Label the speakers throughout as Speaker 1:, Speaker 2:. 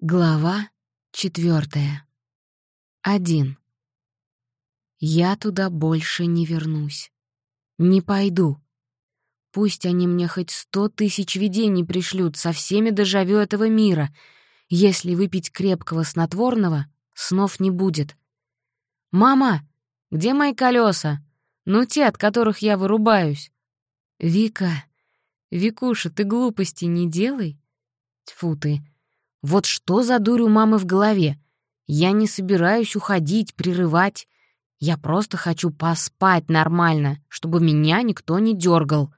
Speaker 1: Глава четвертая. Один. Я туда больше не вернусь. Не пойду. Пусть они мне хоть сто тысяч видений пришлют со всеми дежавю этого мира. Если выпить крепкого снотворного, снов не будет. «Мама, где мои колеса? Ну, те, от которых я вырубаюсь». «Вика, Викуша, ты глупости не делай». Тьфу ты, вот что за дурь у мамы в голове? Я не собираюсь уходить, прерывать. Я просто хочу поспать нормально, чтобы меня никто не дергал.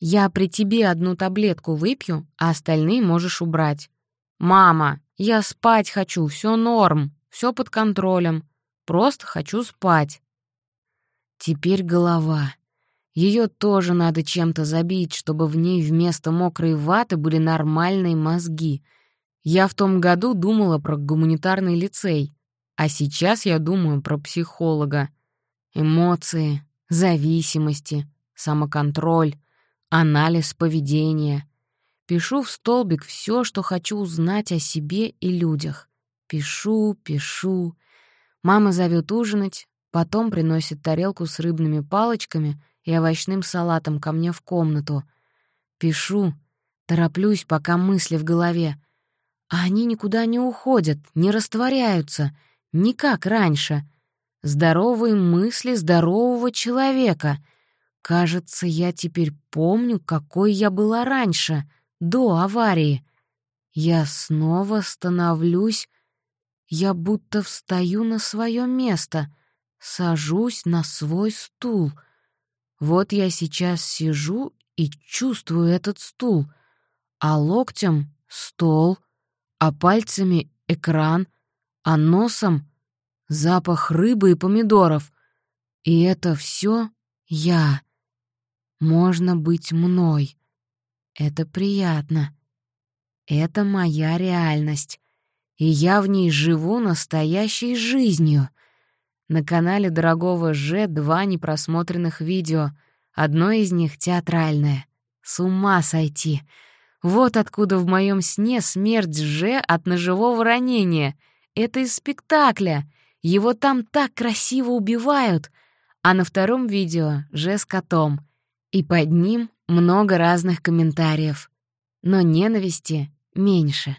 Speaker 1: Я при тебе одну таблетку выпью, а остальные можешь убрать. Мама, я спать хочу, все норм, все под контролем. Просто хочу спать. Теперь голова. Ее тоже надо чем-то забить, чтобы в ней вместо мокрой ваты были нормальные мозги — я в том году думала про гуманитарный лицей, а сейчас я думаю про психолога. Эмоции, зависимости, самоконтроль, анализ поведения. Пишу в столбик все, что хочу узнать о себе и людях. Пишу, пишу. Мама зовет ужинать, потом приносит тарелку с рыбными палочками и овощным салатом ко мне в комнату. Пишу, тороплюсь, пока мысли в голове — а они никуда не уходят, не растворяются, не как раньше. Здоровые мысли здорового человека. Кажется, я теперь помню, какой я была раньше, до аварии. Я снова становлюсь... Я будто встаю на свое место, сажусь на свой стул. Вот я сейчас сижу и чувствую этот стул, а локтем — стол, а пальцами — экран, а носом — запах рыбы и помидоров. И это все я. Можно быть мной. Это приятно. Это моя реальность. И я в ней живу настоящей жизнью. На канале дорогого Ж два непросмотренных видео. Одно из них театральное. С ума сойти. Вот откуда в моем сне смерть Же от ножевого ранения. Это из спектакля. Его там так красиво убивают. А на втором видео Же с котом. И под ним много разных комментариев. Но ненависти меньше.